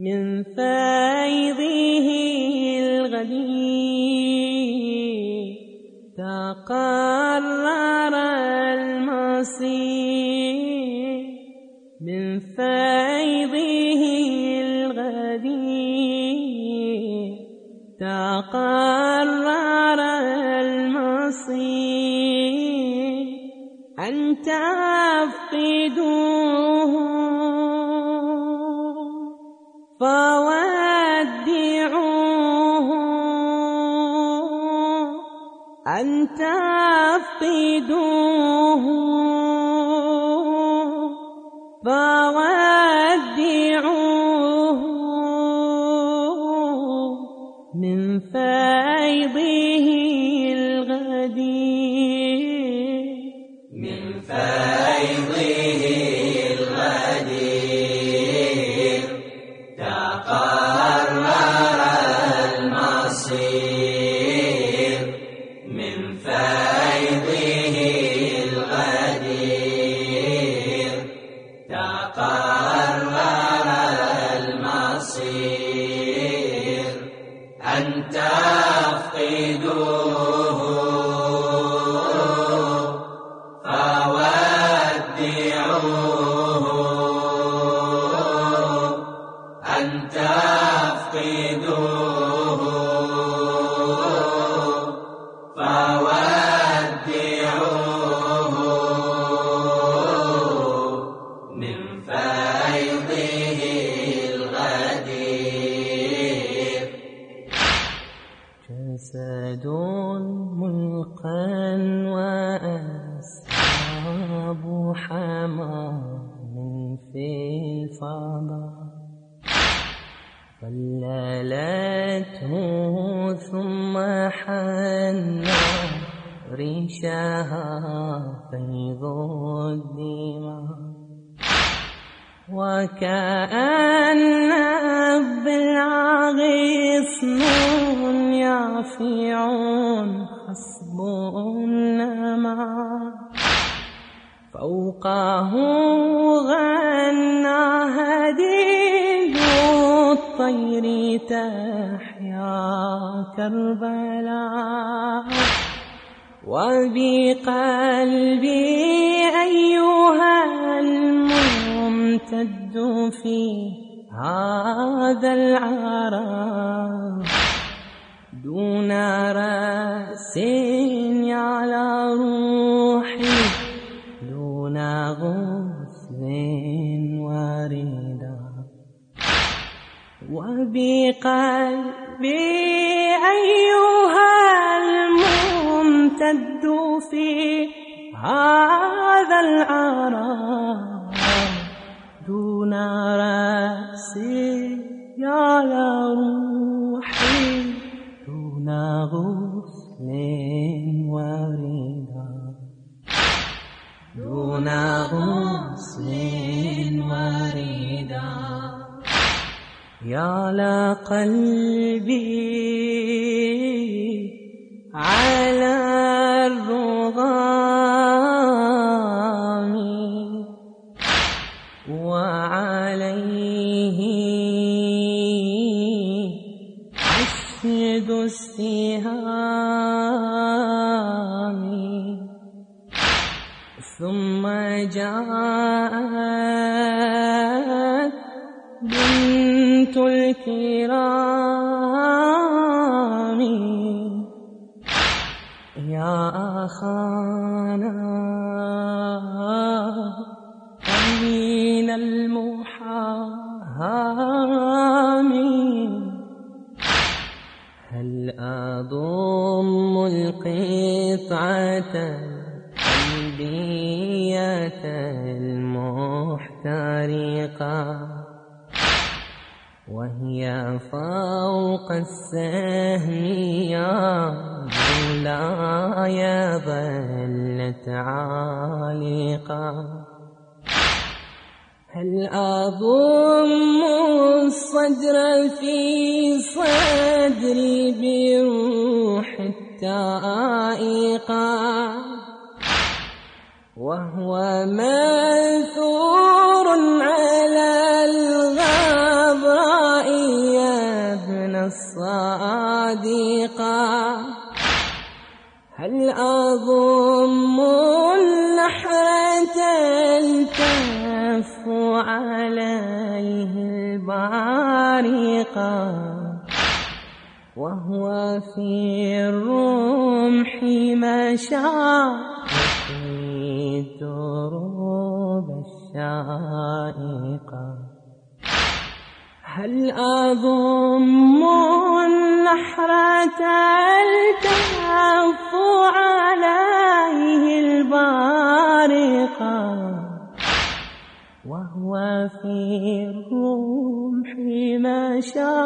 من فيضه الغدير. تقرر المصير. من فيضه الغدير. تقرر المصير. أن تفقدوه. فودعوه أن تفقدوه فودعوه من فيضه ظللته ثم حنى ريشها فيض الدماء وكأن بالعغصن يافعون خصب النمى فوقه هديد الطير تحيا كربلاء. وبقلبي أيها الممتد في هذا العرب دون رأس دون أسند السهام ثم جاءت بنت الكرام. يا أخانا أضم القطعة القلبية المحترقة وهي فوق السهم يا مولاي ظلت عالقة هل أضم الصدر في صدري بروح التائقة وهو منثور عليه البارقة وهو في الرمح مشى في الدروب الشائقة. هل أضم النحرة التف عليه في الرمح مشى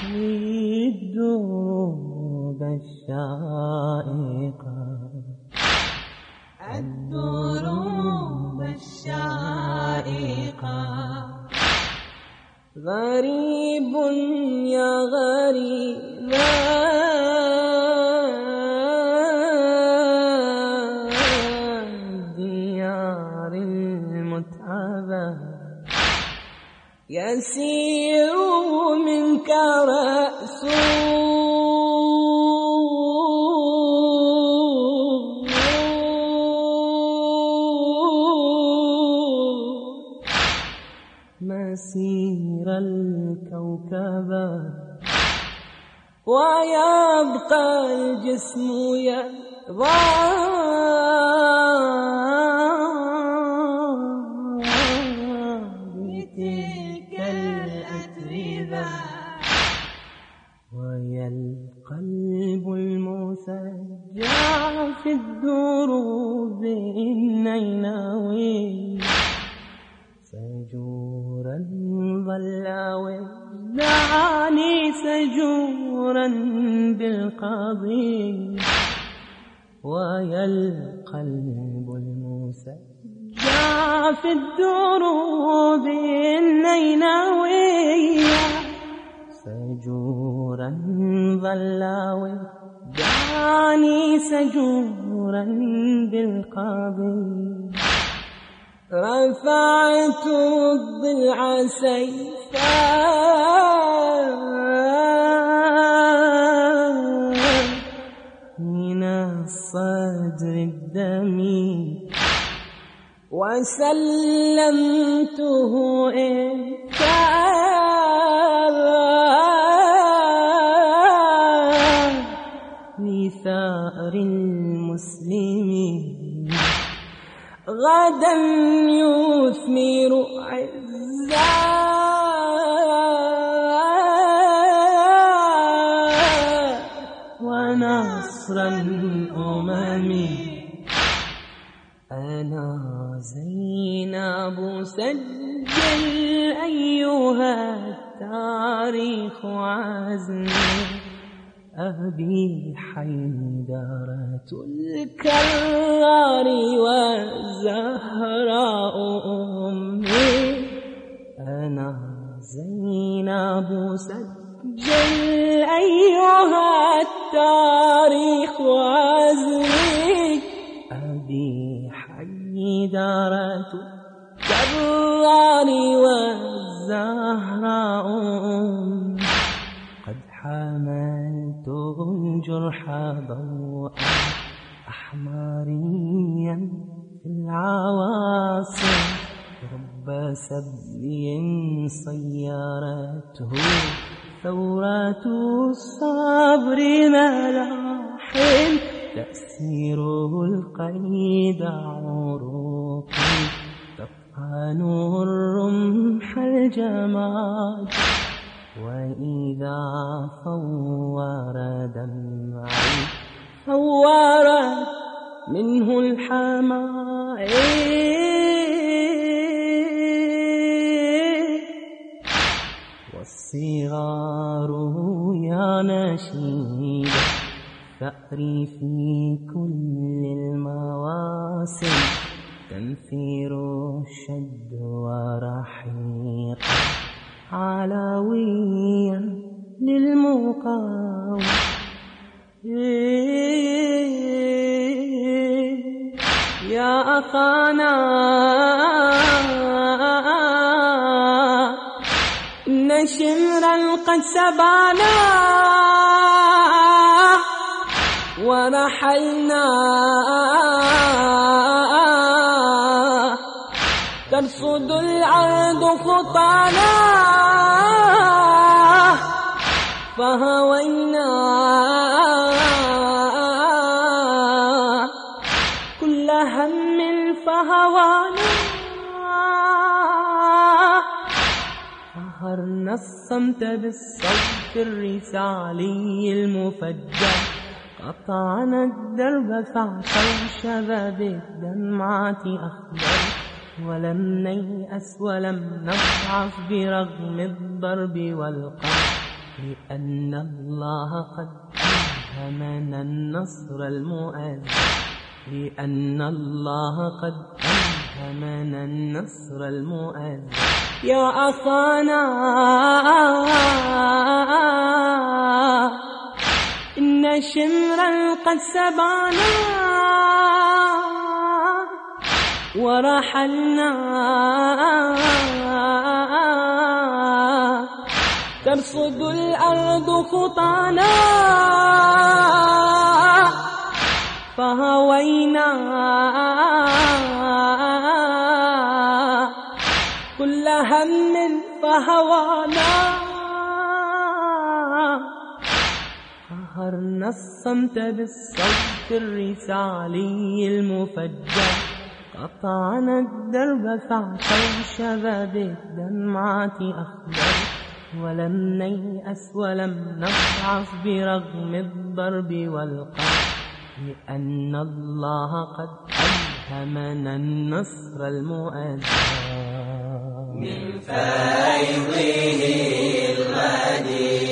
في الدروب الشائقة. الدروب الشائقة. غريب يا غريبا يسير منك رأس مسير الكوكب ويبقى الجسم يرضى المسجع في الدروب النينوي سجورا ظل ودعني سجورا بالقضي ويا القلب المسجع في الدروب النينوية سجورا ظل ودعني سجورا بالقضي رفعت الضلع سيفا. من الصدر الدمي وسلمته إنكارا غدا يثمر عزا ونصرا أممي. أنا زينب سجل أيها التاريخ عزمي. أبي حيدرة الكرار والزهراء أمي. أنا زينب سجل أيها التاريخ عزمي أبي حيدرة الكرار والزهراء أمي. قد حملت الجرح ضوءا أحمريا في العواصم رب سبي صيرته ثورات الصبر ملاحم. تأسير القيد عروقي تطحن الرمح الجماد. وإذا فور دمعي فورت منه الحمائم والصغار يا نشيد ثأري في كل المواسم. تنفير الشد ورحيقا علويا للمقاوم يا أخانا إن شمرا قد سبانا ورحلنا ترصد الأرض خطانا. فهوينا كل هم فهوانا. قهرنا الصمت بالصوت الرسالي المفجر. قطعنا الدرب فاعتوا شباب أخضر. ولم نيأس ولم نضعف برغم الضرب والقهر لأن الله قد ألهمنا النصر المؤذر لأن الله قد ألهمنا النصر المؤذر يا أخانا إن شمرا قد سبانا. ورحلنا. ترصد الأرض خطانا. فهوينا. كل هم فهوانا. قهرنا الصمت بالصوت الرسالي المفجر. قطعنا الدرب فعصوا شباب الدمعات أخضر ولم نيأس ولم نضعف برغم الضرب والقهر لأن الله قد ألهمنا النصر المؤزر من فيضه الغدير